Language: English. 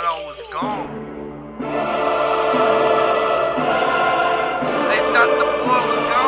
thought I was gone. They thought the boy was gone.